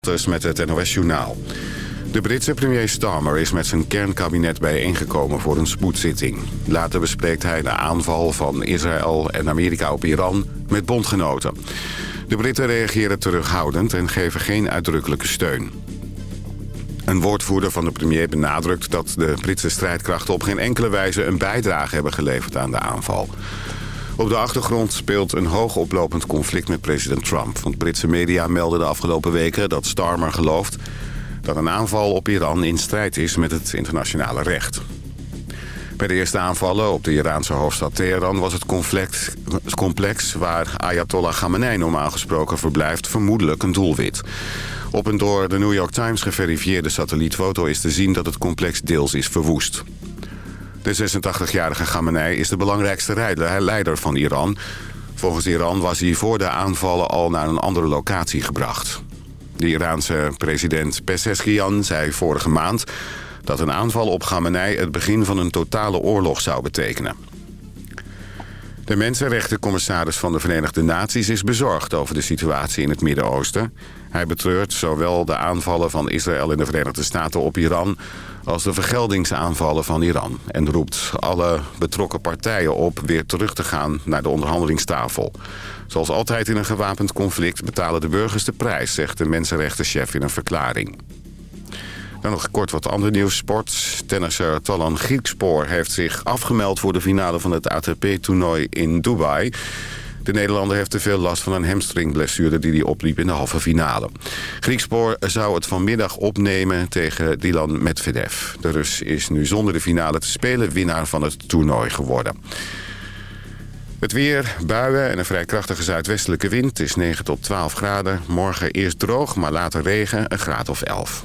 Dus met het NOS Journaal. De Britse premier Starmer is met zijn kernkabinet bijeengekomen voor een spoedzitting. Later bespreekt hij de aanval van Israël en Amerika op Iran met bondgenoten. De Britten reageren terughoudend en geven geen uitdrukkelijke steun. Een woordvoerder van de premier benadrukt dat de Britse strijdkrachten op geen enkele wijze een bijdrage hebben geleverd aan de aanval. Op de achtergrond speelt een hoogoplopend conflict met president Trump. Want Britse media melden de afgelopen weken dat Starmer gelooft... dat een aanval op Iran in strijd is met het internationale recht. Bij de eerste aanvallen op de Iraanse hoofdstad Teheran was het complex, complex waar Ayatollah Khamenei normaal gesproken verblijft vermoedelijk een doelwit. Op een door de New York Times geverifieerde satellietfoto is te zien dat het complex deels is verwoest. De 86-jarige Khamenei is de belangrijkste leider van Iran. Volgens Iran was hij voor de aanvallen al naar een andere locatie gebracht. De Iraanse president Pezeshkian zei vorige maand... dat een aanval op Khamenei het begin van een totale oorlog zou betekenen. De mensenrechtencommissaris van de Verenigde Naties is bezorgd over de situatie in het Midden-Oosten. Hij betreurt zowel de aanvallen van Israël en de Verenigde Staten op Iran als de vergeldingsaanvallen van Iran. En roept alle betrokken partijen op weer terug te gaan naar de onderhandelingstafel. Zoals altijd in een gewapend conflict betalen de burgers de prijs, zegt de mensenrechtenchef in een verklaring. Dan nog kort wat ander nieuws. Sport. Tennisser Talan Griekspoor heeft zich afgemeld voor de finale van het ATP-toernooi in Dubai. De Nederlander heeft te veel last van een hamstringblessure die hij opliep in de halve finale. Griekspoor zou het vanmiddag opnemen tegen Dylan Medvedev. De Rus is nu zonder de finale te spelen winnaar van het toernooi geworden. Het weer, buien en een vrij krachtige zuidwestelijke wind. Het is 9 tot 12 graden. Morgen eerst droog, maar later regen, een graad of 11.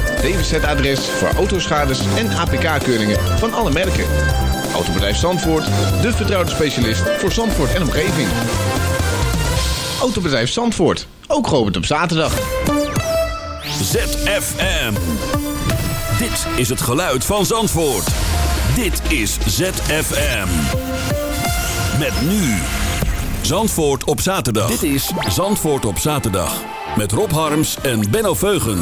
DWZ-adres voor autoschades en APK-keuringen van alle merken. Autobedrijf Zandvoort, de vertrouwde specialist voor Zandvoort en omgeving. Autobedrijf Zandvoort, ook geopend op zaterdag. ZFM. Dit is het geluid van Zandvoort. Dit is ZFM. Met nu. Zandvoort op zaterdag. Dit is Zandvoort op zaterdag. Met Rob Harms en Benno Veugen.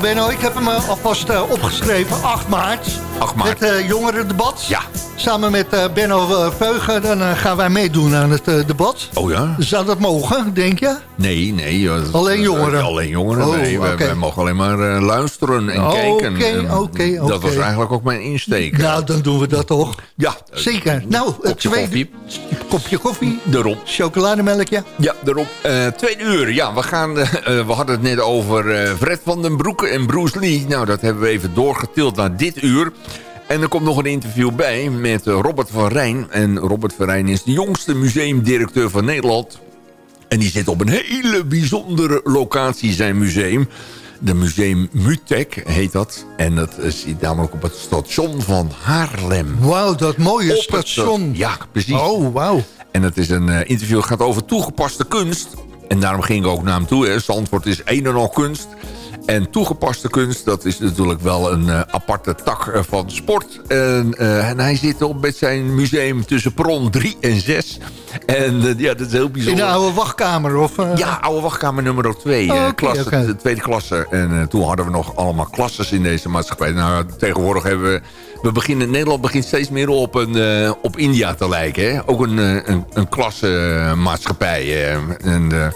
Nou Benno, ik heb hem eh, alvast uh, opgeschreven. 8 maart. 8 maart. Het uh, jongerendebat. Ja. Samen met Benno Veugen dan gaan wij meedoen aan het debat. Oh ja? Zou dat mogen, denk je? Nee, nee. Dat, alleen jongeren? alleen jongeren, oh, nee. Okay. Wij, mogen alleen maar luisteren en oh, kijken. Oké, oké, oké. Dat was eigenlijk ook mijn insteek. Nou, dan doen we dat toch? Ja. Zeker. Nou, kopje tweede... koffie. Kopje koffie. Daarom. Chocolademelkje. Ja, daarom. Uh, tweede uur. Ja, we, gaan, uh, we hadden het net over uh, Fred van den Broek en Bruce Lee. Nou, dat hebben we even doorgetild naar dit uur. En er komt nog een interview bij met Robert van Rijn. En Robert van Rijn is de jongste museumdirecteur van Nederland. En die zit op een hele bijzondere locatie, zijn museum. De Museum Mutek heet dat. En dat zit namelijk op het station van Haarlem. Wauw, dat mooie op station. Het, ja, precies. Oh, wauw. En het is een uh, interview dat gaat over toegepaste kunst. En daarom ging ik ook naar hem toe. Hè. Zandvoort is een en al kunst. En toegepaste kunst, dat is natuurlijk wel een uh, aparte tak uh, van sport. En, uh, en, hij zit op met zijn museum tussen Pron 3 en 6. En ja, dat is heel bijzonder. In de oude wachtkamer? Of, Ja, oude wachtkamer nummer 2. Oh, okay, klasse, okay. De tweede klasse. En toen hadden we nog allemaal klasses in deze maatschappij. Nou, tegenwoordig hebben we... we beginnen, Nederland begint steeds meer op, een, op India te lijken. Hè? Ook een, een, een klassenmaatschappij. en,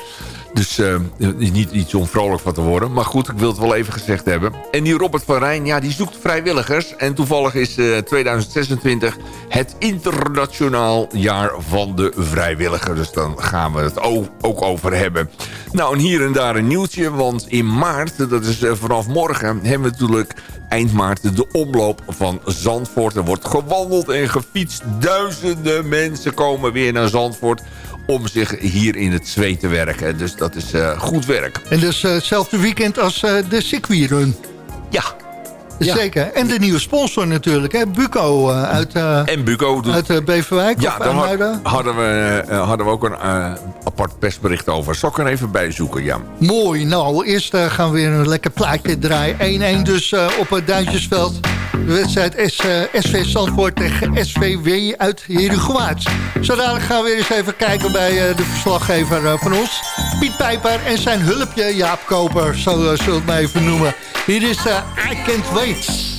dus uh, niet iets om vrolijk van te worden. Maar goed, ik wil het wel even gezegd hebben. En die Robert van Rijn, ja, die zoekt vrijwilligers. En toevallig is uh, 2026 het internationaal jaar van de vrijwilliger. Dus dan gaan we het ook, over hebben. Nou, en hier en daar een nieuwtje. Want in maart, dat is uh, vanaf morgen, hebben we natuurlijk eind maart de omloop van Zandvoort. Er wordt gewandeld en gefietst. Duizenden mensen komen weer naar Zandvoort om zich hier in het zweet te werken. Dus dat is uh, goed werk. En dus uh, hetzelfde weekend als uh, de circuitrun. Ja. Zeker. En de nieuwe sponsor natuurlijk, hè? Buco uit, en Buco doet... uit Beverwijk ja, daar hadden we, hadden we ook een apart persbericht over. Zal ik er even bij zoeken, ja. Mooi. Nou, eerst gaan we weer een lekker plaatje draaien. 1-1 dus op het Duintjesveld. De wedstrijd S, SV Zandvoort tegen SVW uit Herugewaard. Zo dadelijk gaan we weer eens even kijken bij de verslaggever van ons. Piet Pijper en zijn hulpje Jaap Koper. Zo zullen we het maar even noemen. Hier is I Can't Wait. bitch.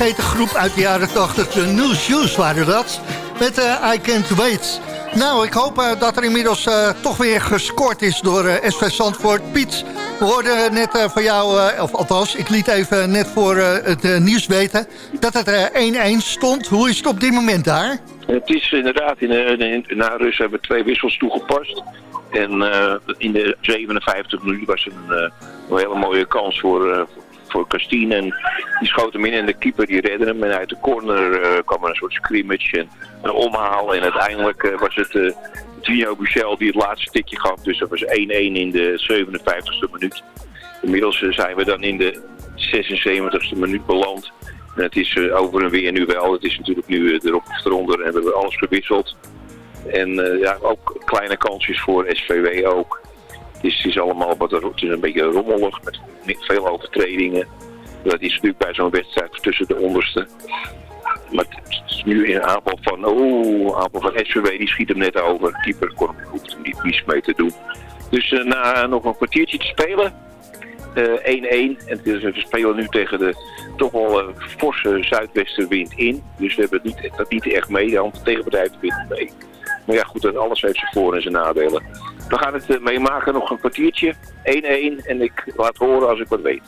Vergeten groep uit de jaren 80. De New waren dat. Met uh, I Can't Wait. Nou, ik hoop uh, dat er inmiddels toch weer gescoord is door SV Zandvoort. Piet, we hoorden net van jou, of althans, ik liet even net voor het nieuws weten... dat het 1-1 stond. Hoe is het op dit moment daar? Het is inderdaad, in, in, na rust hebben we twee wissels toegepast. En in de 57 minuten was een, een hele mooie kans voor, voor Castine. En die schoot hem in en de keeper die redde hem. En uit de corner uh, kwam er een soort scrimmage en een omhaal. En uiteindelijk uh, was het uh, Gino Buchel die het laatste tikje gaf. Dus dat was 1-1 in de 57e minuut. Inmiddels zijn we dan in de 76e minuut beland. En het is over en weer nu wel. Het is natuurlijk nu erop of eronder en we hebben alles gewisseld. En ja, ook kleine kansjes voor SVW ook. Is, het is allemaal wat, het is een beetje rommelig met veel overtredingen. Dat is natuurlijk bij zo'n wedstrijd tussen de onderste. Maar het is nu een aanval van, oh, aanval van SVW, die schiet hem net over. Keeper kon, hoeft hem niet mis mee te doen. Dus uh, na nog een kwartiertje te spelen, 1-1. Uh, en we spelen nu tegen de toch wel uh, forse zuidwestenwind in. Dus we hebben het niet, dat niet echt mee. De tegenpartij wind mee. Maar ja, goed, alles heeft zijn voor- en zijn nadelen. We gaan het uh, meemaken, nog een kwartiertje. 1-1 en ik laat horen als ik wat weet.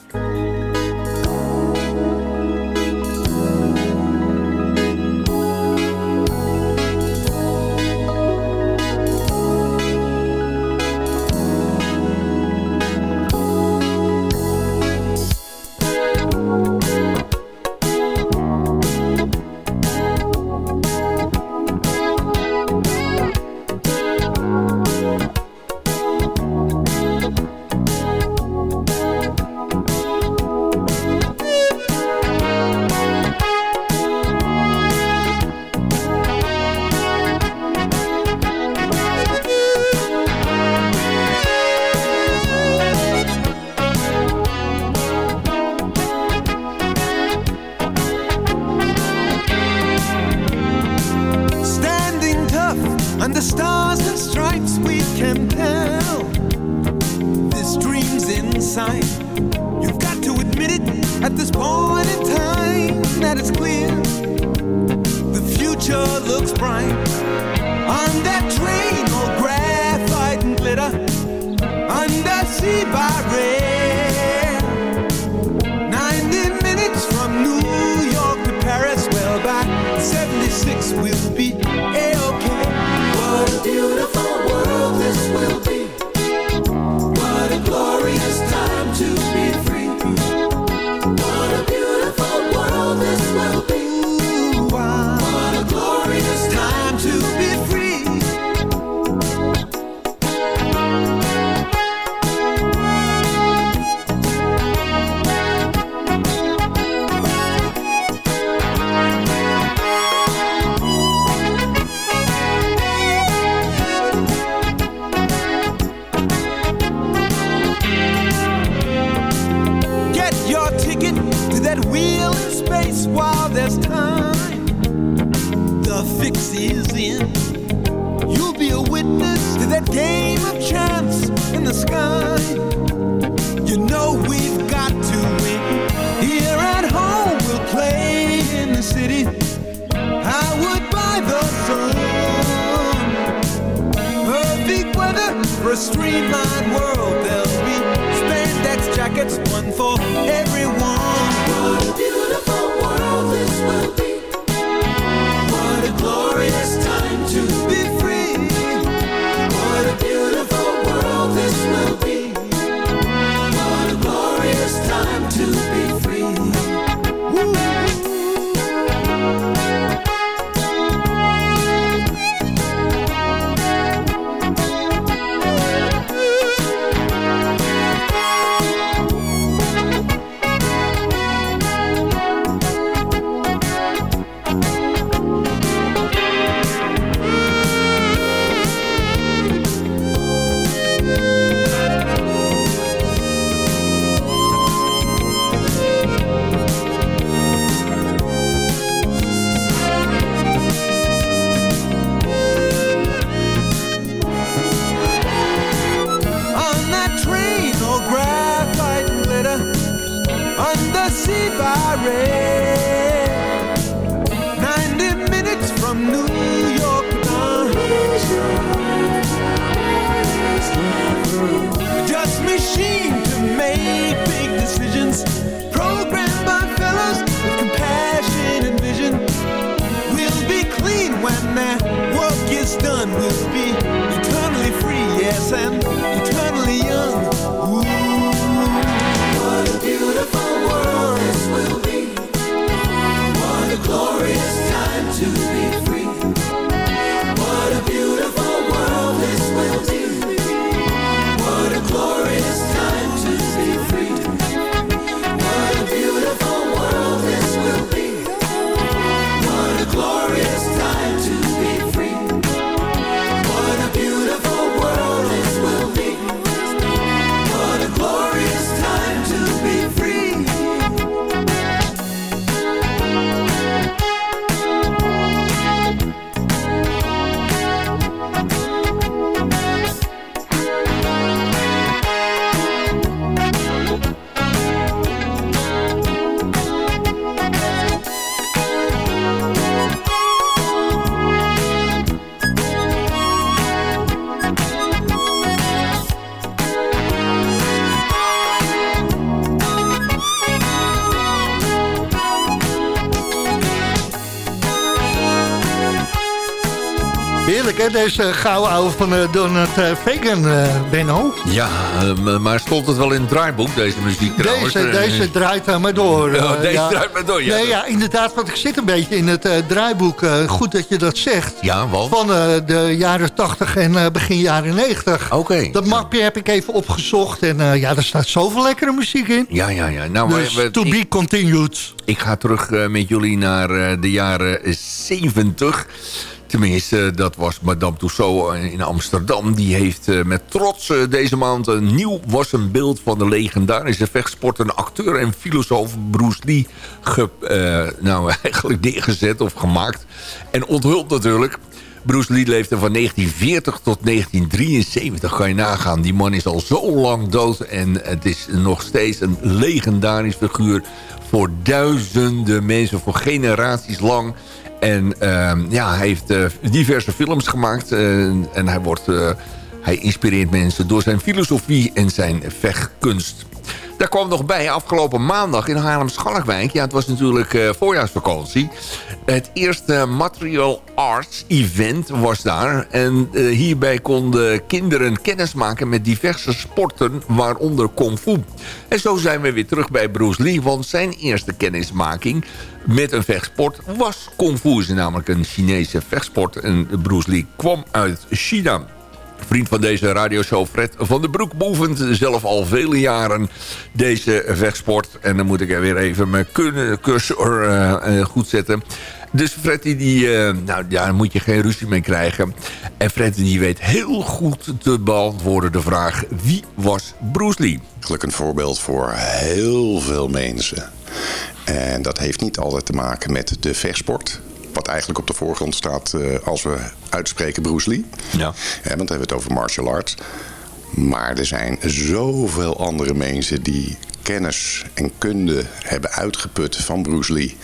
Hè? Deze gouden ouwe van eh, Donald eh, Fagan, eh, Benno. Ja, maar stond het wel in het draaiboek, deze muziek trouwens? Deze, deze draait daar maar door. Oh, deze draait maar door, ja. Nee, ja, inderdaad, want ik zit een beetje in het draaiboek. goed dat je dat zegt. Ja, want? Van de jaren 80 en begin jaren 90. Oké. Dat mapje heb ik even opgezocht. En ja, er staat zoveel lekkere muziek in. Ja, ja, ja. Nou, maar Dus we- to ik- be continued. Ik ga terug met jullie naar de jaren 70. Tenminste, dat was Madame Tussauds in Amsterdam. Die heeft eh, met trots eh, deze maand een nieuw wassen beeld van de legendarische vechtsporter, acteur en filosoof Bruce Lee eh, nou, eigenlijk neergezet of gemaakt. En onthuld natuurlijk. Bruce Lee leefde van 1940 tot 1973, kan je nagaan. Die man is al zo lang dood en het is nog steeds een legendarisch figuur... voor duizenden mensen, voor generaties lang. En ehm, ja, hij heeft eh, diverse films gemaakt eh, en hij, wordt, eh, hij inspireert mensen door zijn filosofie en zijn vechtkunst. Daar kwam nog bij afgelopen maandag in Haarlem-Schalkwijk. Ja, het was natuurlijk voorjaarsvakantie. Het eerste Material Arts Event was daar. En hierbij konden kinderen kennis maken met diverse sporten, waaronder Kung Fu. En zo zijn we weer terug bij Bruce Lee, want zijn eerste kennismaking met een vechtsport was Kung Fu. namelijk een Chinese vechtsport. En Bruce Lee kwam uit China. Vriend van deze radioshow Fred van den Broek beoefent zelf al vele jaren deze vechtsport. En dan moet ik er weer even mijn cursor eh, eh, goed zetten. Dus Fred, die, eh, nou, daar moet je geen ruzie mee krijgen. En Fred die weet heel goed te beantwoorden de vraag... wie was Bruce Lee? eigenlijk een voorbeeld voor heel veel mensen. En dat heeft niet altijd te maken met de vechtsport. Wat eigenlijk op de voorgrond staat eh, als we uitspreken Bruce Lee. Ja. Hè, want dan hebben we het over martial arts. Maar er zijn zoveel andere mensen die kennis en kunde hebben uitgeput van Bruce Lee.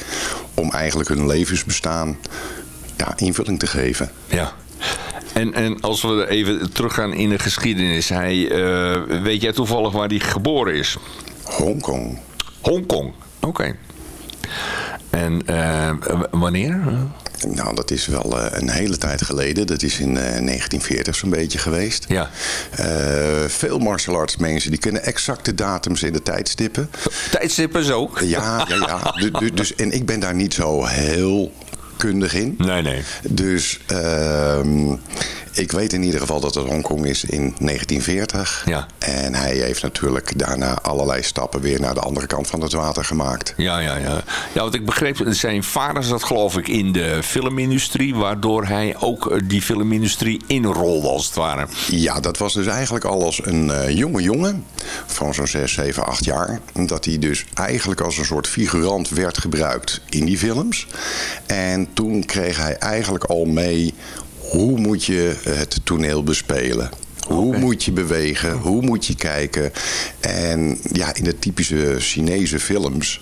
Om eigenlijk hun levensbestaan ja, invulling te geven. Ja. En, en als we even teruggaan in de geschiedenis. Hij, eh, weet jij toevallig waar hij geboren is? Hongkong. Hongkong. Oké. En eh, wanneer? Nou, dat is wel eh, een hele tijd geleden. Dat is in eh, 1940 zo'n beetje geweest. Ja. Veel martial arts mensen die kunnen exacte datums in de tijdstippen. Tijdstippen zo? Ja, ja, ja. Du- du- dus, en ik ben daar niet zo heel kundig in. Nee, nee. Dus ehm, ik weet in ieder geval dat het Hongkong is in 1940. Ja. En hij heeft natuurlijk daarna allerlei stappen weer naar de andere kant van het water gemaakt. Ja, ja, ja. Ja, want ik begreep, zijn vader zat geloof ik in de filmindustrie... waardoor hij ook eh, die filmindustrie inrolde als het ware. Ja, dat was dus eigenlijk al als een eh, jonge jongen van zo'n 6, 7, 8 jaar. Dat hij dus eigenlijk als een soort figurant werd gebruikt in die films. En toen kreeg hij eigenlijk al mee hoe moet je het toneel bespelen. Hoe moet je bewegen? Hoe moet je kijken? En ja, in de typische Chinese films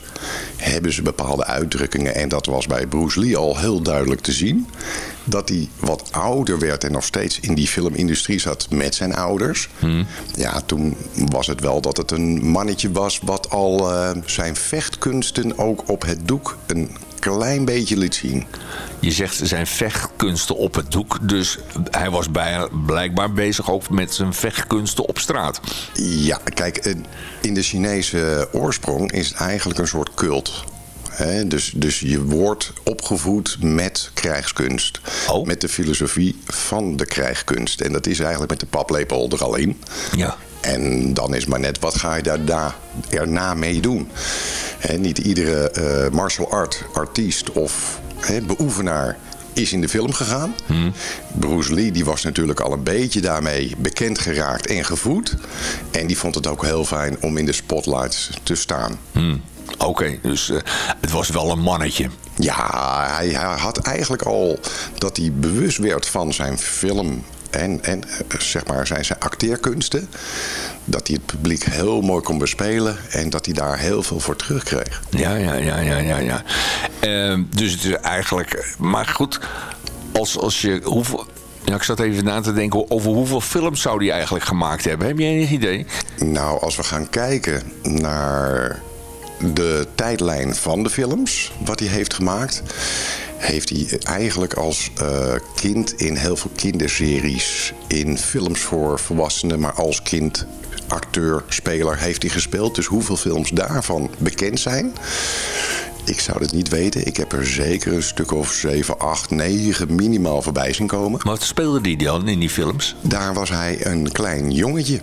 hebben ze bepaalde uitdrukkingen. En dat was bij Bruce Lee al heel duidelijk te zien. Dat hij wat ouder werd en nog steeds in die filmindustrie zat met zijn ouders. Ja, toen was het wel dat het een mannetje was wat al eh, zijn vechtkunsten ook op het doek een klein beetje liet zien. Je zegt zijn vechtkunsten op het doek. Dus hij was bij, blijkbaar bezig ook met zijn vechtkunsten op straat. Ja, kijk, eh, in de Chinese oorsprong is het eigenlijk een soort cult. Dus, dus je wordt opgevoed met krijgskunst. Met de filosofie van de krijgskunst. En dat is eigenlijk met de paplepel er al in. Ja. En dan is maar net, wat ga je daarna erna mee doen? Niet iedere eh, martial art artiest of beoefenaar is in de film gegaan. Bruce Lee die was natuurlijk al een beetje daarmee bekend geraakt en gevoed. En die vond het ook heel fijn om in de spotlights te staan. Hmm. Oké, dus eh, het was wel een mannetje. Ja, hij, hij had eigenlijk al dat hij bewust werd van zijn film en, en eh, zeg maar zijn, zijn acteerkunsten. Dat hij het publiek heel mooi kon bespelen en dat hij daar heel veel voor terugkreeg. Ja, ja, ja, ja, ja. ja. Ehm, dus het is eigenlijk... Maar goed, als, als je... Hoeveel, ja, ik zat even na te denken over hoeveel films zou hij eigenlijk gemaakt hebben. Heb je enig idee? Nou, als we gaan kijken naar de tijdlijn van de films, wat hij heeft gemaakt, heeft hij eigenlijk als eh, kind in heel veel kinderseries, in films voor volwassenen, maar als kind, acteur, speler, heeft hij gespeeld. Dus hoeveel films daarvan bekend zijn, ik zou het niet weten. Ik heb er zeker een stuk of 7, 8, 9 minimaal voorbij zien komen. Maar wat speelde die dan in die films? Daar was hij een klein jongetje.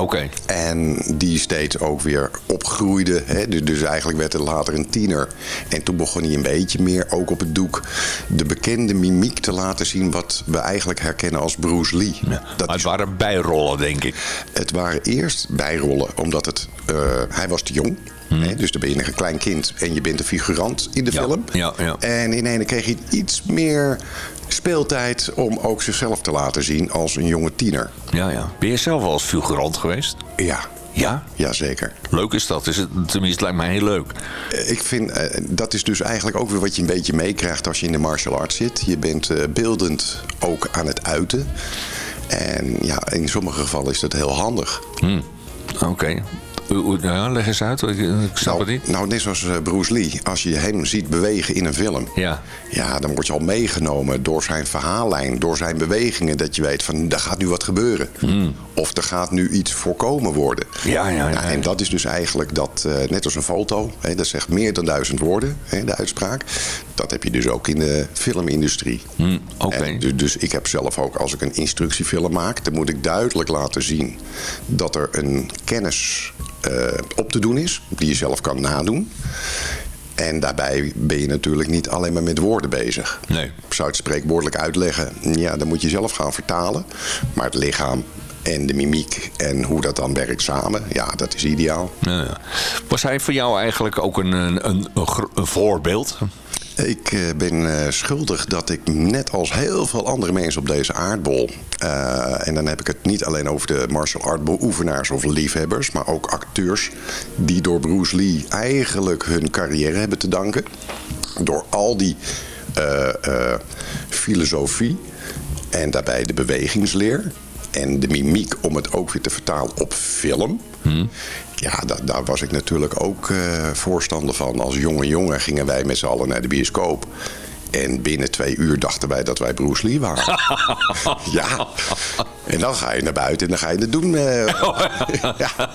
Oké. En die steeds ook weer opgroeide. Hè? Dus, dus eigenlijk werd hij later een tiener. En toen begon hij een beetje meer ook op het doek de bekende mimiek te laten zien. Wat we eigenlijk herkennen als Bruce Lee. maar het waren bijrollen, denk ik. Het waren eerst bijrollen, omdat het, eh, hij was te jong. Hè? Dus dan ben je een klein kind en je bent een figurant in de Ja, film. ja, ja. En in ene kreeg hij iets meer speeltijd om ook zichzelf te laten zien als een jonge tiener. Ja, ja. Ben je zelf wel als figurant geweest? Ja. Ja? Jazeker. Leuk is dat. Is het, tenminste, lijkt mij heel leuk. Eh, Ik vind, eh, dat is dus eigenlijk ook weer wat je een beetje meekrijgt als je in de martial arts zit. Je bent eh, beeldend ook aan het uiten. En ja, in sommige gevallen is dat heel handig. Hmm. Oké. Ja, leg eens uit. Ik, ik snap het Nou, niet. nou, net zoals eh, Bruce Lee. Als je hem ziet bewegen in een film. Ja. Ja, dan word je al meegenomen door zijn verhaallijn, door zijn bewegingen. Dat je weet van, er gaat nu wat gebeuren. Of er gaat nu iets voorkomen worden. Hmm. Ja, ja, ja. Nou, en dat is dus eigenlijk dat, eh, net als een foto. Hè, dat zegt meer dan duizend woorden, hè, de uitspraak. Dat heb je dus ook in de filmindustrie. Hmm, Oké. Dus, dus ik heb zelf ook, als ik een instructiefilm maak... dan moet ik duidelijk laten zien dat er een kennis op te doen is... die je zelf kan nadoen. En daarbij ben je natuurlijk niet alleen maar met woorden bezig. Nee. Zou het spreekwoordelijk uitleggen? Ja, dan moet je zelf gaan vertalen. Maar het lichaam en de mimiek en hoe dat dan werkt samen... ja, dat is ideaal. Ja, ja. Was hij voor jou eigenlijk ook een, een, een, een voorbeeld? Ik eh, ben eh, schuldig dat ik net als heel veel andere mensen op deze aardbol... eh, en dan heb ik het niet alleen over de martial art beoefenaars of liefhebbers... maar ook acteurs die door Bruce Lee eigenlijk hun carrière hebben te danken. Door al die filosofie en daarbij de bewegingsleer... en de mimiek om het ook weer te vertalen op film... Ja, da- daar was ik natuurlijk ook eh, voorstander van. Als jonge jongen gingen wij met z'n allen naar de bioscoop. En binnen twee uur dachten wij dat wij Bruce Lee waren. ja. En dan ga je naar buiten en dan ga je het doen. eh. ja.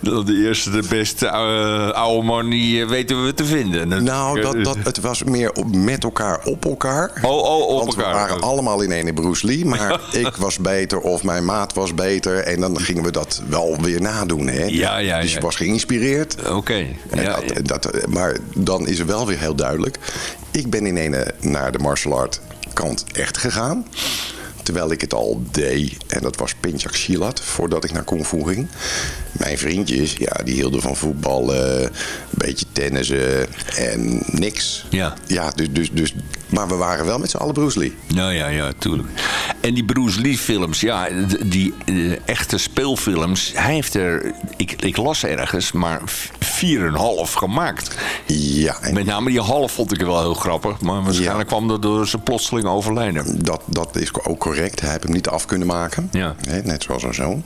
De eerste, de beste oude, oude man, die eh, weten we te vinden. Nou, dat, dat, het was meer op, met elkaar op elkaar. Oh, oh, op Want elkaar. we waren allemaal in ene Bruce Lee. Maar ik was beter of mijn maat was beter. En dan gingen we dat wel weer nadoen. Hè? Ja, ja, dus ja. je was geïnspireerd. Oké. Ja, dat, dat, maar dan is er wel weer heel duidelijk. Ik ben in ene naar de martial art kant echt gegaan. Terwijl ik het al deed. En dat was Pinchak Silat, voordat ik naar Kung Fu ging. Mijn vriendjes, ja, die hielden van voetballen, een beetje tennissen en niks. Ja. Ja, dus, dus, dus, maar we waren wel met z'n allen Bruce Lee. Nou ja, ja, tuurlijk. En die Bruce Lee films, ja, die eh, echte speelfilms, hij heeft er, ik, ik las ergens, maar v- 4,5 gemaakt. Ja, en Met name die half vond ik wel heel grappig, maar waarschijnlijk kwam dat door zijn plotseling overlijden. dat, dat is ook correct. Hij heeft hem niet af kunnen maken. Ja. Net zoals een zoon.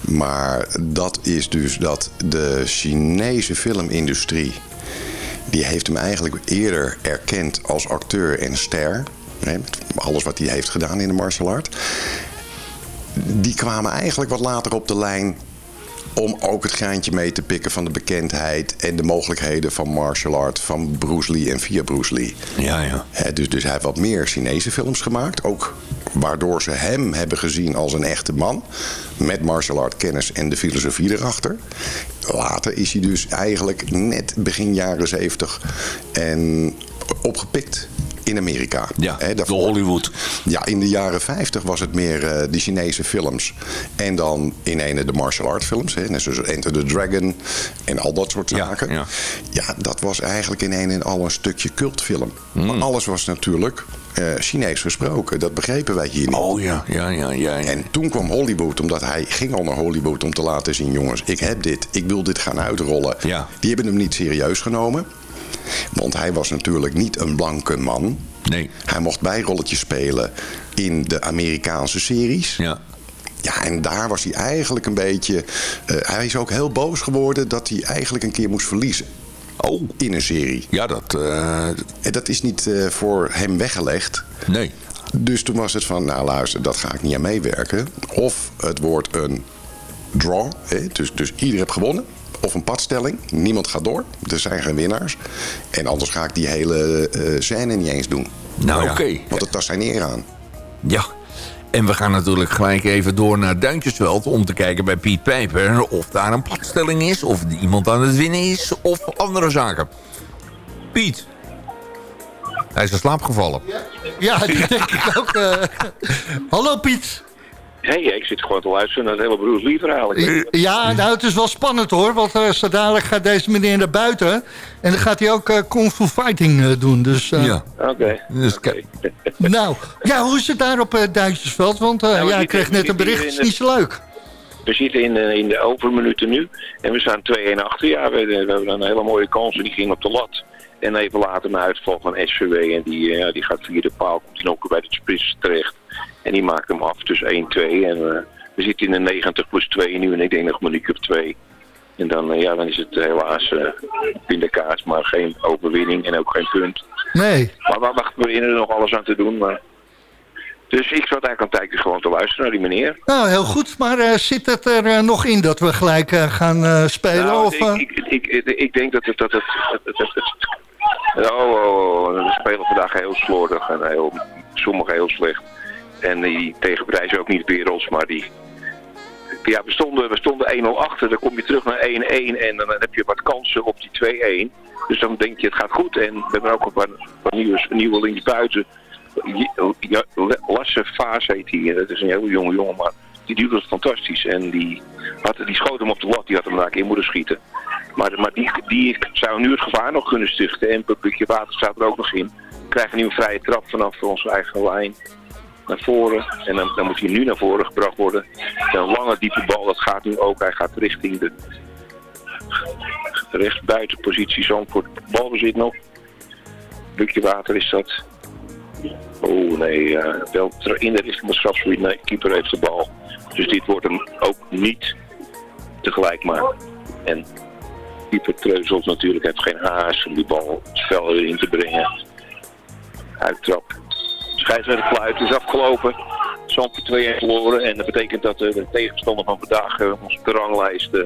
Maar dat is dus dat de Chinese filmindustrie... die heeft hem eigenlijk eerder erkend als acteur en ster. Hè, met alles wat hij heeft gedaan in de martial art. Die kwamen eigenlijk wat later op de lijn om ook het graantje mee te pikken van de bekendheid en de mogelijkheden van martial art van Bruce Lee en via Bruce Lee. Ja, ja. Dus, dus hij heeft wat meer Chinese films gemaakt. Ook waardoor ze hem hebben gezien als een echte man. Met martial art kennis en de filosofie erachter. Later is hij dus eigenlijk net begin jaren zeventig en opgepikt in Amerika. Ja, daarvoor- Hollywood. ja, in de jaren 50 was het meer eh de Chinese films. En dan in ene de martial art films. Hè, net zoals Enter the Dragon en al dat soort Ja, zaken. ja. Ja, dat was eigenlijk in een en al een stukje cultfilm. Hmm. Maar alles was natuurlijk eh, Chinees gesproken. Dat begrepen wij hier niet. Oh ja, ja, ja, ja. ja. En toen kwam Hollywood, omdat hij ging al naar Hollywood om te laten zien... jongens, ik heb dit, ik wil dit gaan uitrollen. Ja. Die hebben hem niet serieus genomen. Want hij was natuurlijk niet een blanke man. Nee. Hij mocht bijrolletjes spelen in de Amerikaanse series. Ja. Ja, en daar was hij eigenlijk een beetje... eh, hij is ook heel boos geworden dat hij eigenlijk een keer moest verliezen. Oh. In een serie. Ja, dat... eh, En dat is niet eh, voor hem weggelegd. nee. Dus toen was het van, nou luister, dat ga ik niet aan meewerken. Of het wordt een draw, hè, dus, dus iedereen heeft gewonnen. Of een padstelling, niemand gaat door. Er zijn geen winnaars. En anders ga ik die hele eh scène niet eens doen. Nou, oké. Want het tast zijn eer aan. Ja. En we gaan natuurlijk gelijk even door naar Duintjesveld... om te kijken bij Piet Pijper of daar een padstelling is... of iemand aan het winnen is of andere zaken. Piet. Hij is in slaap gevallen. Ja, dat denk ik ook. eh. Hallo Piet. Hé, ik zit gewoon te luisteren naar het hele Bruce Lee verhaal. Ja, nou het is wel spannend hoor. Want eh, zo dadelijk gaat deze meneer naar buiten. En dan gaat hij ook eh, Kung Fu Fighting eh, doen. Dus eh, Ja. Oké. Dus nou, ja, hoe is het daar op uh, Duitsersveld? Want eh, Nou, ja, ik kreeg net een bericht, het is niet zo leuk. We zitten in, in de overminuten nu. En we staan 2-1 achter. Ja, we, we hebben een hele mooie kans. En die ging op de lat. En even later een uitval van SVW. En die, eh, ja, die gaat via de paal. Komt hij ook bij de spits terecht. En die maakt hem af. Dus 1-2. En eh, we zitten in de 90 plus 2 nu. En ik denk nog minuutje of 2. En dan, eh, ja, dan is het helaas uh, pindakaas. Maar geen overwinning. En ook geen punt. Nee. Maar we, we proberen er nog alles aan te doen. Maar... Dus ik zat eigenlijk een tijdje gewoon te luisteren naar die meneer. Nou, heel goed. Maar uh, zit het er uh, nog in dat we gelijk gaan spelen? Nou, of, ik, ik, ik, ik, ik, denk dat het... Dat het, het, het, het oh, oh, oh, we spelen vandaag heel slordig en heel, sommigen heel slecht. En die tegenpartij is ook niet werelds, maar die... Ja, we stonden, we stonden 1-0 achter, dan kom je terug naar 1-1 en dan heb je wat kansen op die 2-1. Dus dan denk je het gaat goed en we hebben ook een paar, nieuwe, nieuwe links buiten. Ja, Lasse Vaas heet hij. Dat is een heel jonge jongen, maar die doet het fantastisch. En die, had, die schoot hem op de lat, die had hem daar in moeten schieten. Maar, maar die, die zou nu het gevaar nog kunnen stichten. En Publiekje Water staat er ook nog in. We krijgen nu een vrije trap vanaf onze eigen lijn naar voren. En dan, moet hij nu naar voren gebracht worden. Een lange diepe bal, dat gaat nu ook. Hij gaat richting de rechtsbuitenpositie. Zandvoort balbezit nog. Bukje water is dat. Oh nee, uh, wel in de richting de. Nee, keeper heeft de bal. Dus dit wordt hem ook niet tegelijk maar. En keeper Treuzels natuurlijk heeft geen haast om die bal het erin te brengen. Uittrap. Scheidsrechter fluit is afgelopen. Zandvoort 2-1 verloren. En dat betekent dat de tegenstander van vandaag uh, onze ranglijst uh,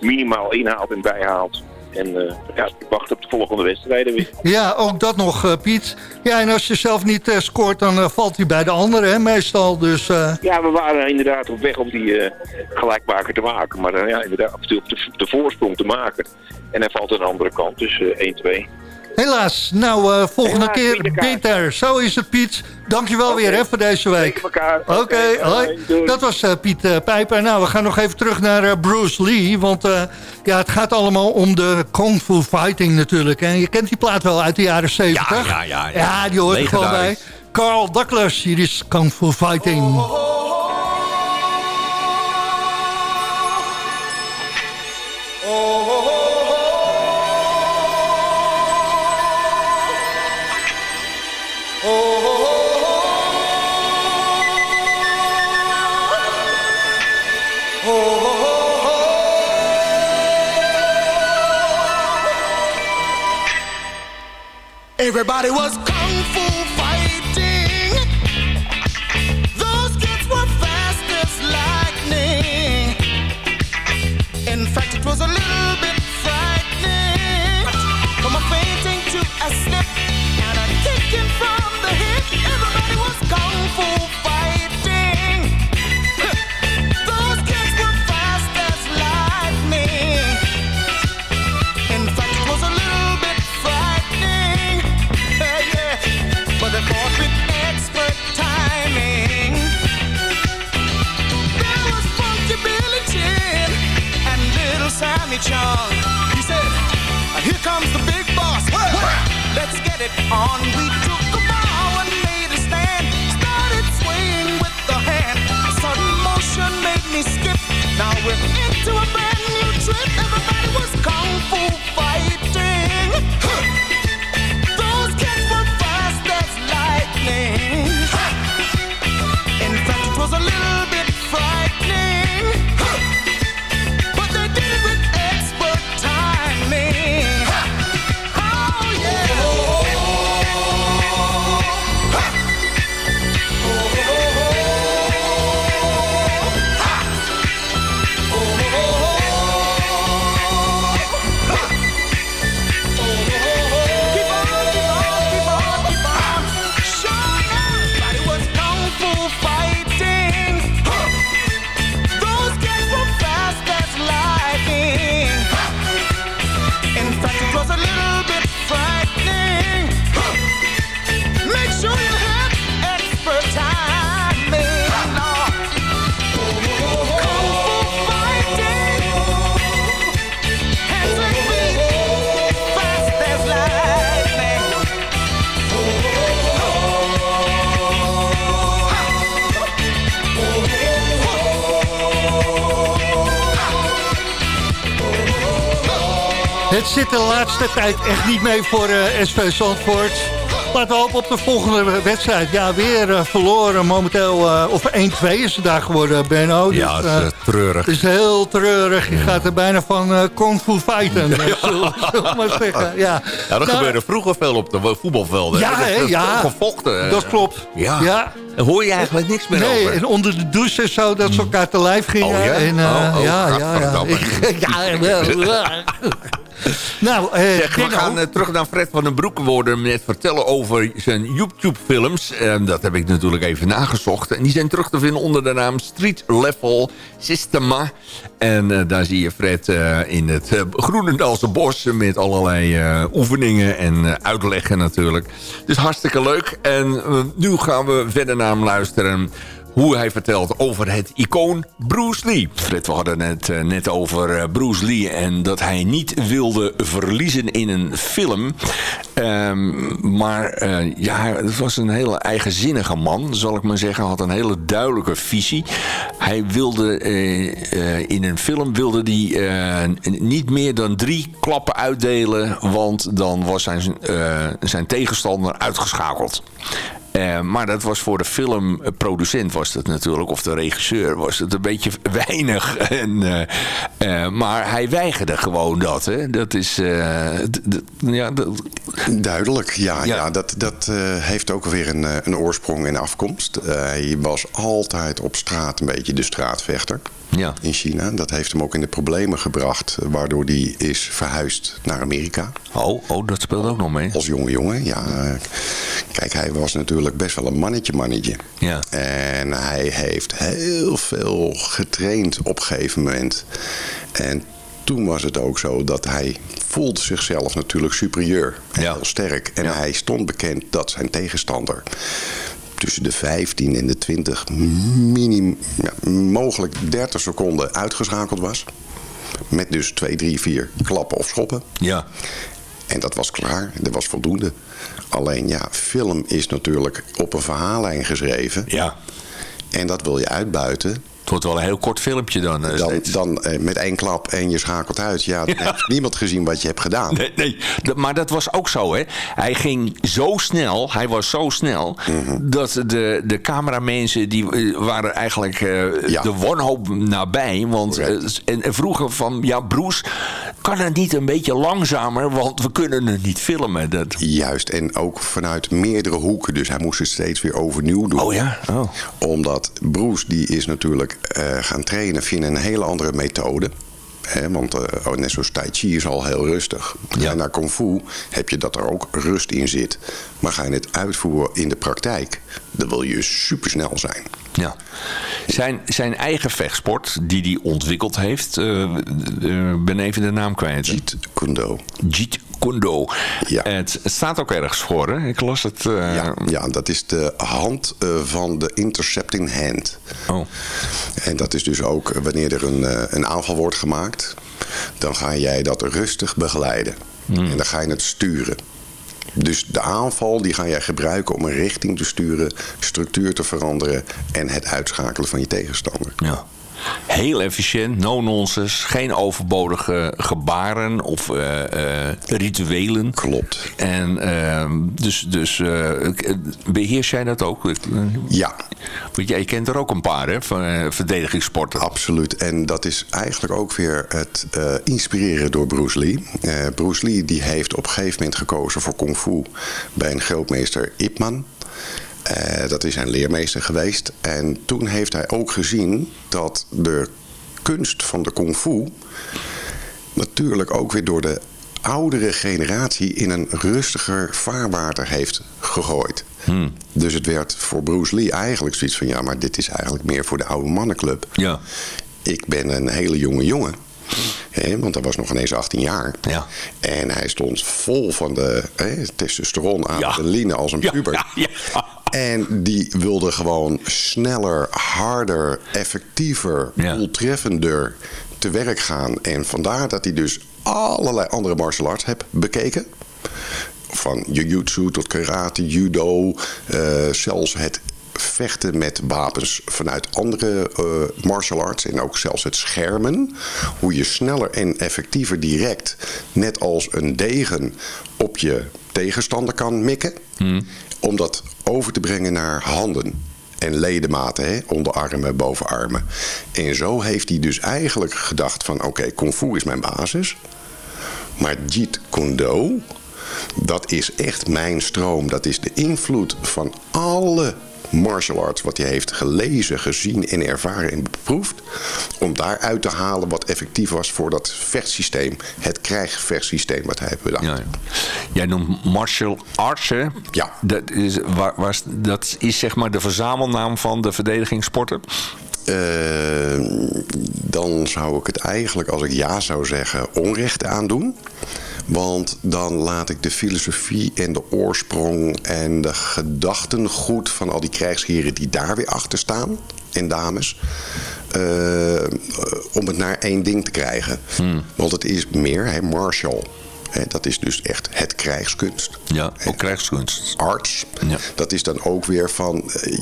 minimaal inhaalt en bijhaalt. En uh, ja, wacht op de volgende wedstrijden weer. Ja, ook dat nog, uh, Piet. Ja, en als je zelf niet uh, scoort, dan valt hij bij de anderen, hè, meestal. Dus, Ja, we waren inderdaad op weg om die gelijkmaker te maken. Maar ja, inderdaad, op de, de, voorsprong te maken. En hij valt aan de andere kant, dus 1-2. Helaas. Nou, volgende Helaas, keer beter. Zo is het, Piet. Dankjewel okay. weer hè, voor deze week. Oké, okay, okay, hoi. Dat was uh, Piet uh, Pijper. Nou, we gaan nog even terug naar uh, Bruce Lee. Want ja, het gaat allemaal om de Kung Fu Fighting natuurlijk. En je kent die plaat wel uit de jaren 70. Ja, ja, ja. Ja, ja die hoort er gewoon bij. Carl Douglas, hier is Kung Fu Fighting. Everybody was Little He said, Here comes the big boss. Let's get it on. We took a bow and made a stand. Started swaying with the hand. A sudden motion made me skip. Now we're into a de laatste tijd echt niet mee voor eh, SV Zandvoort. Laten we hopen op de volgende wedstrijd. Ja, weer eh, verloren momenteel. eh, of 1-2 is het daar geworden, Benno. Ja, Dus, dat is eh, eh, treurig. Het is heel treurig. Je gaat er bijna van eh kung fu fighten. Zullen zullen we maar zeggen. Ja, Ja, dat Nou, gebeurde vroeger veel op de voetbalvelden. Ja, Dat is- hè, dat is ja. gevochten. Dat klopt. Ja. Ja. Daar hoor je eigenlijk niks meer Nee, over. en onder de douche en zo, dat ze elkaar te lijf gingen. Oh, ja? En, eh, Oh, oh, ja, ja, ja. ja, wel. nou, eh, Zeg, we gaan eh, terug naar Fred van den Broek. Hem net vertellen over zijn YouTube-films. En dat heb ik natuurlijk even nagezocht. En die zijn terug te vinden onder de naam Street Level Systema. En eh, daar zie je Fred in het uh, Groenendaalse bos... met allerlei oefeningen en uitleggen natuurlijk. Dus hartstikke leuk. En nu gaan we verder naar hem luisteren hoe hij vertelt over het icoon Bruce Lee. Fred, we hadden het eh, net over eh, Bruce Lee en dat hij niet wilde verliezen in een film. Ehm, maar eh, ja, het was een hele eigenzinnige man, zal ik maar zeggen. Had een hele duidelijke visie. Hij wilde in een film wilde eh, niet meer dan drie klappen uitdelen, want dan was zijn, zijn tegenstander uitgeschakeld. Eh, maar dat was voor de filmproducent was dat natuurlijk, of de regisseur, was het een beetje weinig. En, eh, eh, maar hij weigerde gewoon dat. Hè? Dat is. ja, dat- Duidelijk, ja. Ja. ja. dat dat heeft ook weer een, een oorsprong en afkomst. Hij was altijd op straat een beetje de straatvechter ja. in China. Dat heeft hem ook in de problemen gebracht, waardoor hij is verhuisd naar Amerika. Oh, oh, dat speelt ook nog mee. Als jonge jongen, ja. Kijk, hij was natuurlijk best wel een mannetje mannetje. Ja. En hij heeft heel veel getraind op een gegeven moment. En toen was het ook zo dat hij voelde zichzelf natuurlijk superieur. En Ja. heel sterk. En Ja. hij stond bekend dat zijn tegenstander tussen de 15 en de 20 minim, ja, mogelijk 30 seconden uitgeschakeld was. Met dus 2, 3, 4 klappen of schoppen. Ja. En dat was klaar, dat was voldoende. Alleen ja, film is natuurlijk op een verhaallijn geschreven. Ja. En dat wil je uitbuiten. Het wordt wel een heel kort filmpje dan. eh, Dan, dan eh, met één klap en je schakelt uit. Ja, dan heeft niemand gezien wat je hebt gedaan. Nee, maar dat was ook zo, hè. Hij ging zo snel, hij was zo snel... Mhm. dat de, de cameramensen, die eh, waren eigenlijk Ja. de wanhoop nabij. Want, en, en vroegen van, ja, Bruce, kan het niet een beetje langzamer? Want we kunnen het niet filmen. Dat... Juist, en ook vanuit meerdere hoeken. Dus hij moest het steeds weer overnieuw doen. Oh ja? Oh. Omdat Bruce, die is natuurlijk gaan trainen via een hele andere methode. Want eh, oh, net zoals Tai Chi is al heel rustig. Ja. En naar Kung Fu heb je dat er ook rust in zit. Maar ga je het uitvoeren in de praktijk, dan wil je supersnel zijn. Ja. Zijn, zijn eigen vechtsport, die hij ontwikkeld heeft... eh, eh, ben even de naam kwijt. Jeet Kundo. Jeet Kune. Ja. Het, staat ook ergens voor, hè? Ik las het... eh, Ja, ja, dat is de hand eh, van de intercepting hand. Oh. En dat is dus ook eh, wanneer er een, een aanval wordt gemaakt, dan ga jij dat rustig begeleiden. En dan ga je het sturen. Dus de aanval die ga jij gebruiken om een richting te sturen, structuur te veranderen en het uitschakelen van je tegenstander. Ja. Heel efficiënt, no nonsense, geen overbodige gebaren of eh, eh, rituelen. Klopt. En ehm, dus, dus eh, beheers jij dat ook? Ja, Want jij kent er ook een paar, hè, van verdedigingssporten. Absoluut. En dat is eigenlijk ook weer het inspireren door Bruce Lee. Bruce Lee die heeft op een gegeven moment gekozen voor kung fu bij een grootmeester Ip Man. Eh, dat is zijn leermeester geweest. En toen heeft hij ook gezien dat de kunst van de kung fu natuurlijk ook weer door de oudere generatie in een rustiger vaarwater heeft gegooid. Dus het werd voor Bruce Lee eigenlijk zoiets van... ja, maar dit is eigenlijk meer voor de oude mannenclub. Ja. Ik ben een hele jonge jongen. Hè, want hij was nog ineens 18 jaar. Ja. En hij stond vol van de hè, testosteron, Ja. adrenaline als een Ja, puber. ja, ja. En die wilde gewoon sneller, harder, effectiever, Ja. doeltreffender te werk gaan. En vandaar dat hij dus allerlei andere martial arts heeft bekeken. Van jiu-jitsu tot karate, judo, eh, zelfs het vechten met wapens vanuit andere eh, martial arts en ook zelfs het schermen. Hoe je sneller en effectiever direct, net als een degen, op je tegenstander kan mikken. Om dat over te brengen naar handen en ledematen, hè, onderarmen, bovenarmen. En zo heeft hij dus eigenlijk gedacht van oké, kung fu is mijn basis. Maar Jeet Kune Do, dat is echt mijn stroom. Dat is de invloed van alle martial arts wat hij heeft gelezen, gezien en ervaren en beproefd. Om daaruit te halen wat effectief was voor dat vechtsysteem. Het krijgvechtsysteem wat hij heeft bedacht. Ja, ja. Jij noemt martial arts, hè? Ja. Dat is, waar, waar- dat is zeg maar de verzamelnaam van de verdedigingssporten. Eh, dan zou ik het eigenlijk, als ik ja zou zeggen, onrecht aandoen. Want dan laat ik de filosofie en de oorsprong en de gedachtengoed van al die krijgsheren die daar weer achter staan, en dames, eh, om het naar één ding te krijgen. Want het is meer, hè, martial. Hè, dat is dus echt het krijgskunst. Ja, ook krijgskunst. Arts, Ja. dat is dan ook weer van... eh,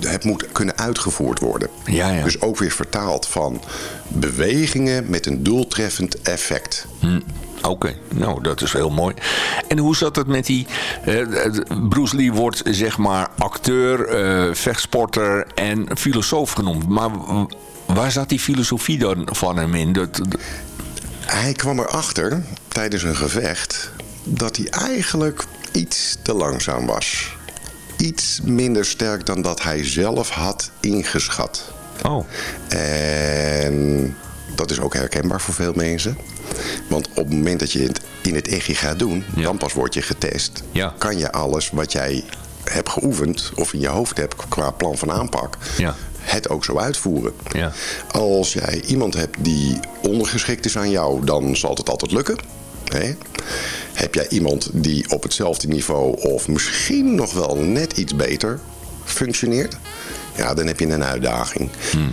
het moet kunnen uitgevoerd worden. Ja, ja. Dus ook weer vertaald van bewegingen met een doeltreffend effect. Hm, Oké, nou dat is heel mooi. En hoe zat het met die... eh, Bruce Lee wordt zeg maar acteur, eh, vechtsporter en filosoof genoemd. Maar waar zat die filosofie dan van hem in? Dat, dat- Hij kwam erachter tijdens een gevecht dat hij eigenlijk iets te langzaam was. Iets minder sterk dan dat hij zelf had ingeschat. oh, En dat is ook herkenbaar voor veel mensen. Want op het moment dat je het in het echi gaat doen, Ja. dan pas word je getest. Ja. Kan je alles wat jij hebt geoefend of in je hoofd hebt qua plan van aanpak, Ja. het ook zo uitvoeren. Ja. Als jij iemand hebt die ondergeschikt is aan jou, dan zal het altijd lukken. Hè? Heb jij iemand die op hetzelfde niveau of misschien nog wel net iets beter functioneert, ja, dan heb je een uitdaging.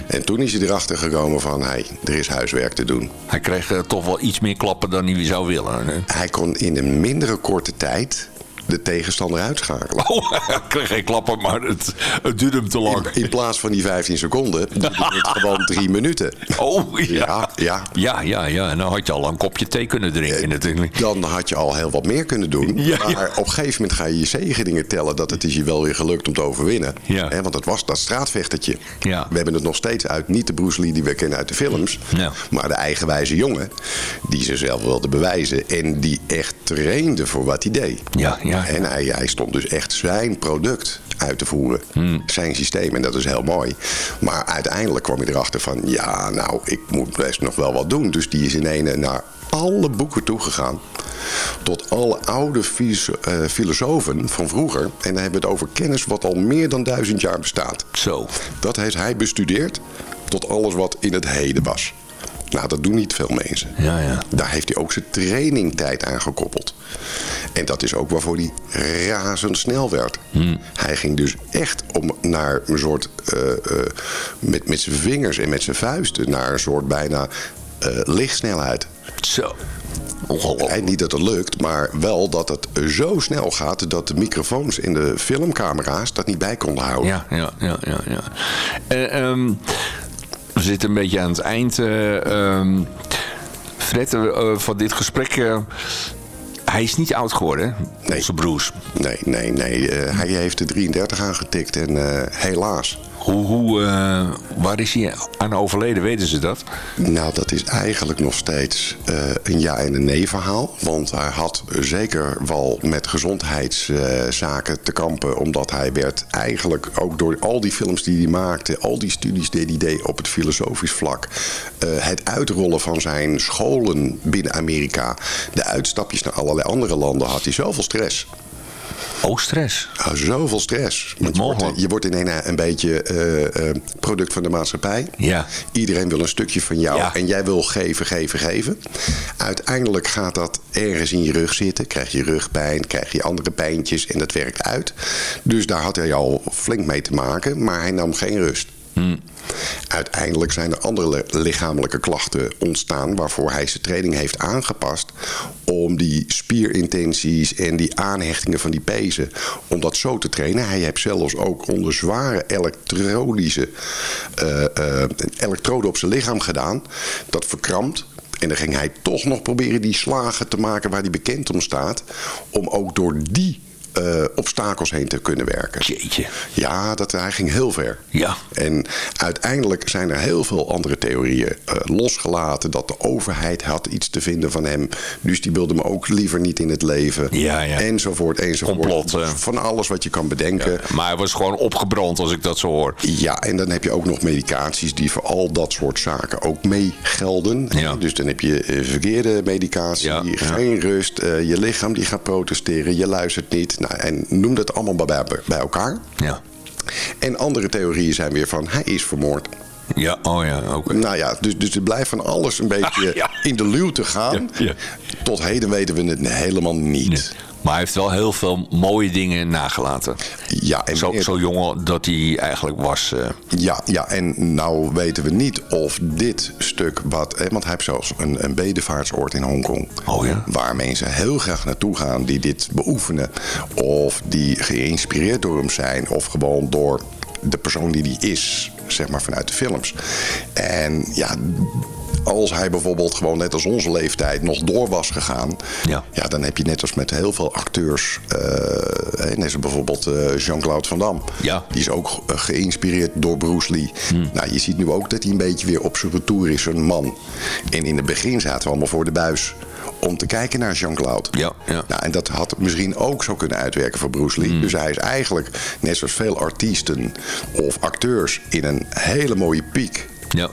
En toen is hij erachter gekomen van, hey, er is huiswerk te doen. Hij kreeg eh, toch wel iets meer klappen dan hij zou willen. hè? Hij kon in een mindere korte tijd de tegenstander uitschakelen. Oh, hij kreeg geen klappen, maar het, het duurde hem te lang. In plaats van die 15 seconden, duurde het gewoon drie minuten. Oh, ja. Ja, ja. Ja, ja. En dan had je al een kopje thee kunnen drinken natuurlijk. Dan had je al heel wat meer kunnen doen. Ja, maar ja. op een gegeven moment ga je je zegeningen tellen... dat het is je wel weer gelukt om te overwinnen. Ja. Want het was dat straatvechtertje. Ja. We hebben het nog steeds uit. Niet de Bruce Lee die we kennen uit de films. Ja. Maar de eigenwijze jongen. Die zichzelf wilde bewijzen. En die echt trainde voor wat hij deed. Ja, ja. En hij, hij stond dus echt zijn product uit te voeren. Hmm. Zijn systeem. En dat is heel mooi. Maar uiteindelijk kwam hij erachter van... ja, nou, ik moet best nog wel wat doen. Dus die is in ene naar alle boeken toegegaan. Tot alle oude eh, filosofen van vroeger. En dan hebben we het over kennis wat al meer dan duizend jaar bestaat. Zo. Dat heeft hij bestudeerd tot alles wat in het heden was. Nou, dat doen niet veel mensen. Ja, ja. Daar heeft hij ook zijn trainingtijd aan gekoppeld. En dat is ook waarvoor hij razendsnel werd. Hij ging dus echt om naar een soort... eh, eh, met, met zijn vingers en met zijn vuisten... naar een soort bijna eh, lichtsnelheid. Zo. Ongelooflijk. niet dat het lukt, maar wel dat het zo snel gaat... dat de microfoons in de filmcamera's dat niet bij konden houden. Ja, ja, ja, ja. ja. We zitten een beetje aan het eind. ehm, Fred, eh, eh, van dit gesprek... hij is niet oud geworden, hè? Nee. Onze Bruce. Nee, nee, nee. hij heeft de 33 aangetikt en helaas. Hoe, eh, waar is hij aan overleden? Weten ze dat? Nou, dat is eigenlijk nog steeds eh, een ja en een nee verhaal. Want hij had zeker wel met gezondheidszaken te kampen. Omdat hij werd eigenlijk ook door al die films die hij maakte... al die studies die hij deed op het filosofisch vlak... eh, het uitrollen van zijn scholen binnen Amerika... de uitstapjes naar allerlei andere landen... had hij zoveel stress. Oh, stress. Ja, zoveel stress. Want je wordt, je wordt in een, een beetje eh, eh, product van de maatschappij. Ja. Iedereen wil een stukje van jou Ja. en jij wil geven, geven, geven. Uiteindelijk gaat dat ergens in je rug zitten. Krijg je rugpijn, krijg je andere pijntjes en dat werkt uit. Dus daar had hij al flink mee te maken, maar hij nam geen rust. Uiteindelijk zijn er andere li- lichamelijke klachten ontstaan... waarvoor hij zijn training heeft aangepast... om die spierintenties en die aanhechtingen van die pezen... om dat zo te trainen. Hij heeft zelfs ook onder zware elektrodische eh, eh, elektroden op zijn lichaam gedaan. Dat verkrampt. En dan ging hij toch nog proberen die slagen te maken waar hij bekend om staat... om ook door die eh, obstakels heen te kunnen werken. Jeetje. Ja, dat, hij ging heel ver. Ja. En uiteindelijk zijn er heel veel andere theorieën eh, losgelaten. Dat de overheid had iets te vinden van hem. Dus die wilde me ook liever niet in het leven. Ja, ja. Enzovoort, enzovoort. Complot. Van alles wat je kan bedenken. Maar hij was gewoon opgebrand als ik dat zo hoor. Ja, en dan heb je ook nog medicaties die voor al dat soort zaken ook meegelden. Ja. Dus dan heb je eh, verkeerde medicatie, geen rust, je lichaam die gaat protesteren, je luistert niet. Nou, en noem dat allemaal bij, bij elkaar. Ja. En andere theorieën zijn weer van, hij is vermoord. Ja, oh ja, oké. Nou ja, dus, dus het blijft van alles een beetje Ja. in de luwte gaan. Ja, ja. Tot heden weten we het helemaal niet. Maar hij heeft wel heel veel mooie dingen nagelaten. Ja, en Zo, zo jong dat hij eigenlijk was. eh, Ja, ja, en nou weten we niet of dit stuk wat... hè, Want hij heeft zelfs een, een bedevaartsoord in Hongkong. Oh ja? Waar mensen heel graag naartoe gaan die dit beoefenen. Of die geïnspireerd door hem zijn. Of gewoon door de persoon die hij is, zeg maar vanuit de films. En ja... Als hij bijvoorbeeld gewoon net als onze leeftijd nog door was gegaan... Ja. Ja, dan heb je net als met heel veel acteurs... hè, net bijvoorbeeld eh, Jean-Claude Van Damme. Ja. Die is ook geïnspireerd door Bruce Lee. Nou, je ziet nu ook dat hij een beetje weer op zijn retour is, een man. En in het begin zaten we allemaal voor de buis om te kijken naar Jean-Claude. Ja, ja. Nou, en dat had misschien ook zo kunnen uitwerken voor Bruce Lee. Dus hij is eigenlijk, net zoals veel artiesten of acteurs... in een hele mooie piek... ja.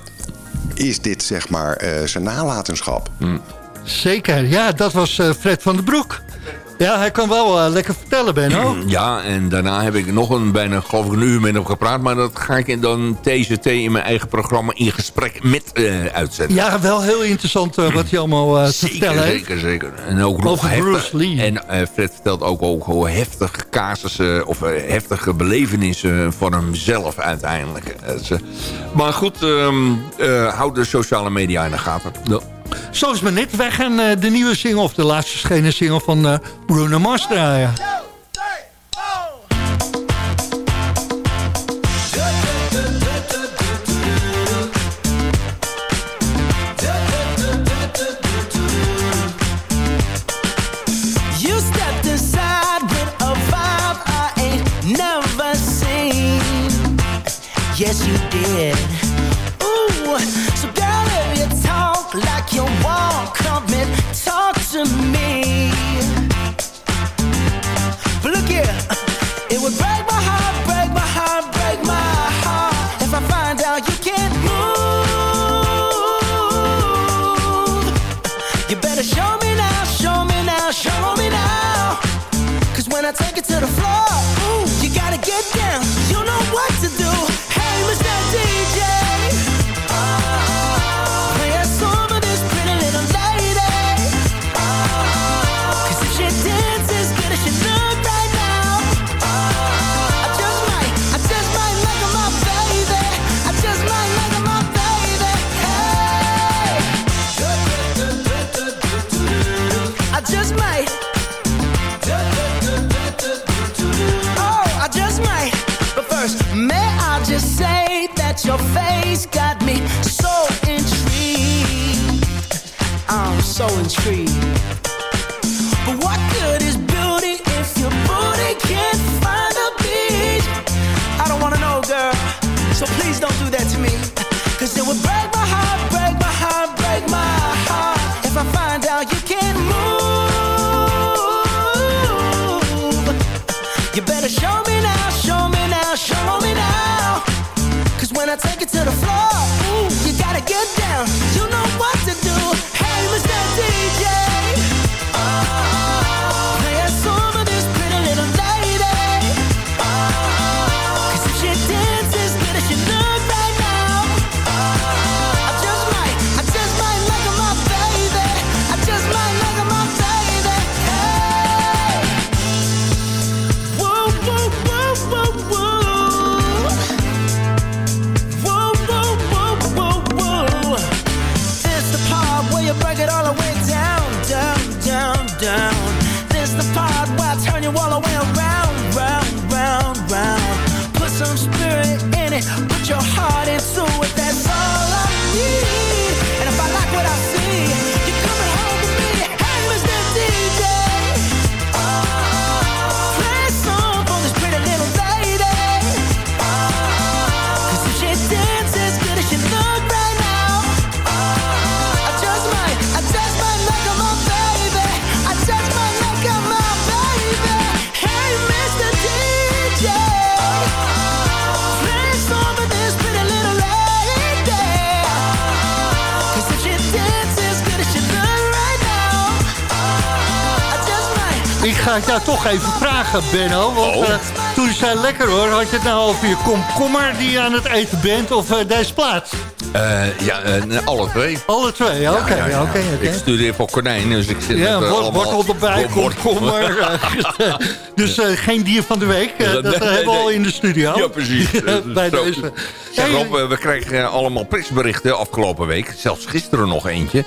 Is dit zeg maar eh, zijn nalatenschap. Zeker, ja, dat was eh, Fred van den Broek. Ja, hij kan wel eh, lekker vertellen, Benno. Ja, en daarna heb ik nog een bijna geloof ik een uur met hem gepraat. Maar dat ga ik dan TZT in mijn eigen programma in gesprek met eh, uitzenden. Ja, wel heel interessant eh, wat hij allemaal te vertellen heeft. Zeker, zeker. En ook nog Over heftig. Bruce Lee. En Fred vertelt ook, ook hoe heftige casussen of heftige belevenissen van hemzelf uiteindelijk. Maar goed, ehm eh, houd de sociale media in de gaten. Ja. Zo is maar net. Wij gaan eh, de nieuwe single, of de laatste verschenen single van eh, Bruno Mars draaien. Even vragen, Benno. Want Oh. eh, toen zei lekker hoor, had je het nou over je komkommer die je aan het eten bent of eh, deze plaats? Eh, ja, eh, nee, alle twee. Alle twee, ja, oké. Ja, ja, ja, ja. oké, oké. Ik studeer voor konijn, dus ik zit Ja, met wor- allemaal... wortel erbij, komkommer. dus geen dier van de week, dat nee, hebben we al in de studio. Ja, precies. Bij Zo. deze. Zeg Rob, we kregen allemaal persberichten afgelopen week. Zelfs gisteren nog eentje.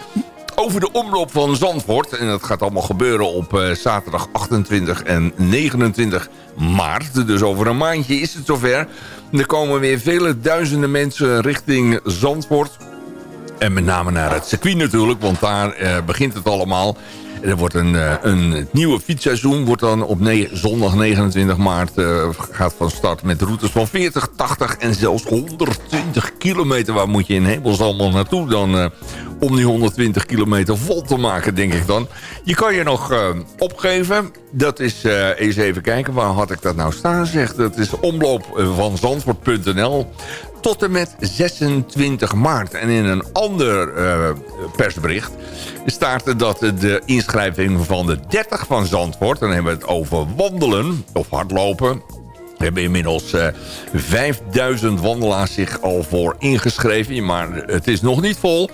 Over de omloop van Zandvoort. En dat gaat allemaal gebeuren op eh, zaterdag 28 en 29 maart. Dus over een maandje is het zover. Er komen weer vele duizenden mensen richting Zandvoort. En met name naar het circuit natuurlijk, want daar eh, begint het allemaal. Er wordt een, eh, een nieuwe fietsseizoen. Wordt dan op zondag 29 maart eh, gaat van start met routes van 40, 80 en zelfs 120 kilometer. Waar moet je in hemels allemaal naartoe dan eh, om die 120 kilometer vol te maken, denk ik dan. Je kan je nog opgeven. Dat is, eens even kijken, waar had ik dat nou staan? Zeg, dat is omloop van Zandvoort.nl tot en met 26 maart. En in een ander uh, persbericht staat dat de inschrijving van de 30 van Zandvoort... dan hebben we het over wandelen of hardlopen... We hebben inmiddels uh, 5000 wandelaars zich al voor ingeschreven. Maar het is nog niet vol.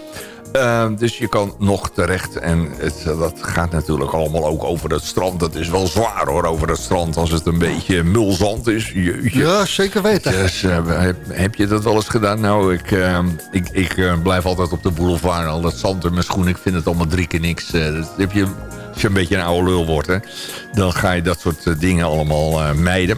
Uh, dus je kan nog terecht. En het, dat gaat natuurlijk allemaal ook over het strand. Dat is wel zwaar hoor, over het strand. Als het een beetje mulzand is. Jeetje. Ja, zeker weten. Dus, uh, heb, heb, je dat wel eens gedaan? Nou, ik, uh, ik, ik blijf altijd op de boulevard. Al dat zand in mijn schoen. Ik vind het allemaal drie keer niks. dat heb je, als je een beetje een oude lul wordt. Hè, dan ga je dat soort dingen allemaal mijden.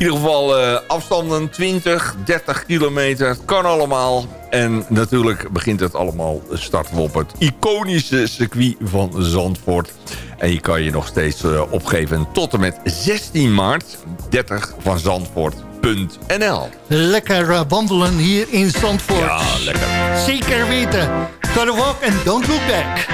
In ieder geval uh, afstanden 20, 30 kilometer. Het kan allemaal. En natuurlijk begint het allemaal starten op het iconische circuit van Zandvoort. En je kan je nog steeds uh, opgeven tot en met 16 maart. 30 van Zandvoort.nl Lekker wandelen hier in Zandvoort. Ja, lekker. Zeker weten. Gotta walk and don't look back.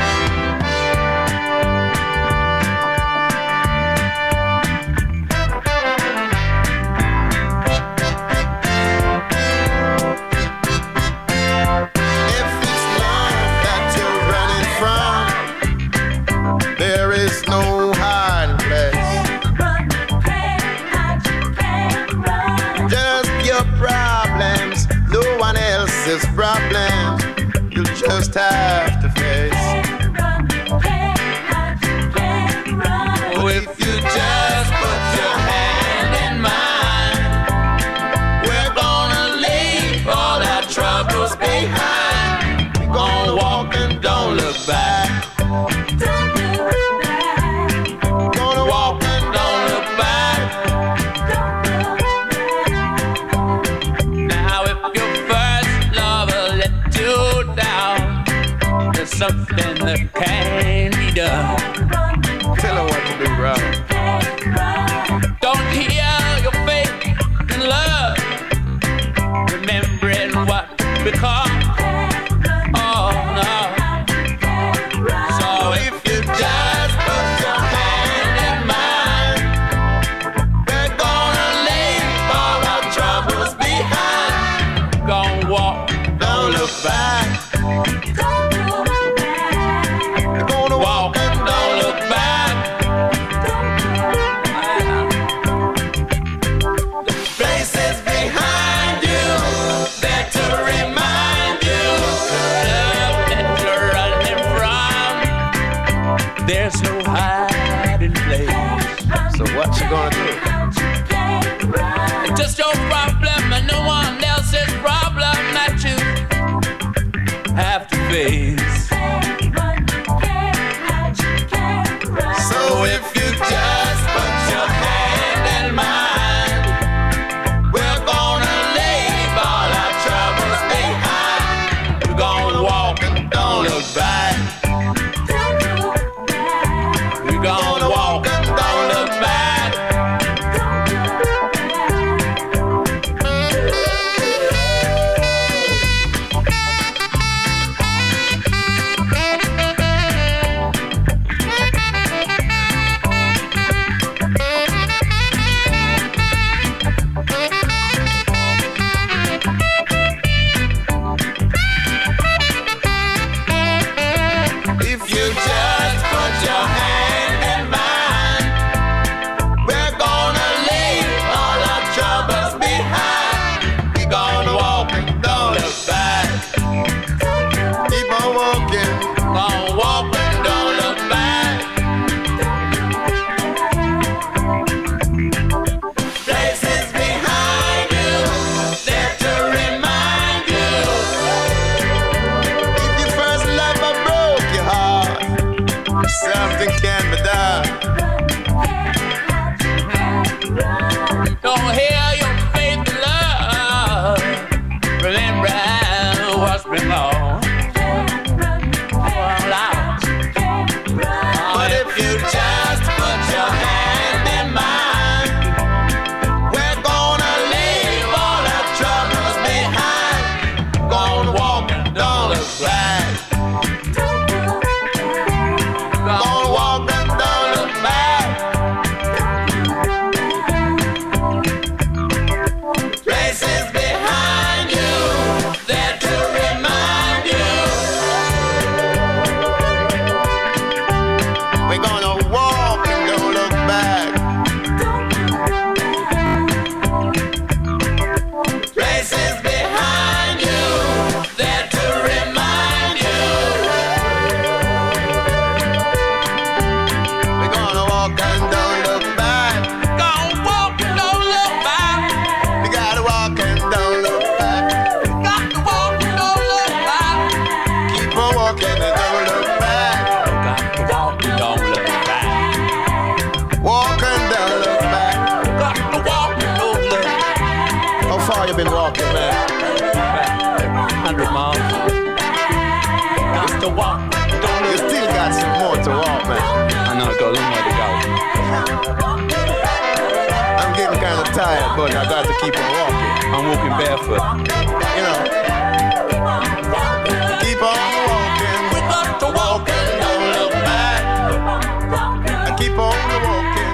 I got to keep on walking. I'm walking barefoot. You know. Keep on walking. We got to walk don't look back. Keep on walking.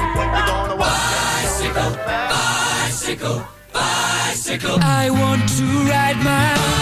Bicycle, bicycle, bicycle. I want to ride my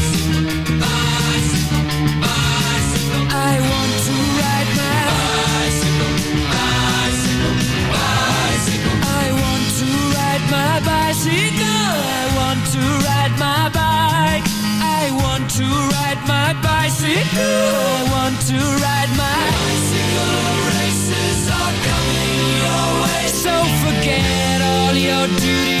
bicycle. I want to ride my bike. I want to ride my bicycle. I want to ride my bicycle. Races are coming your way. So forget all your duties.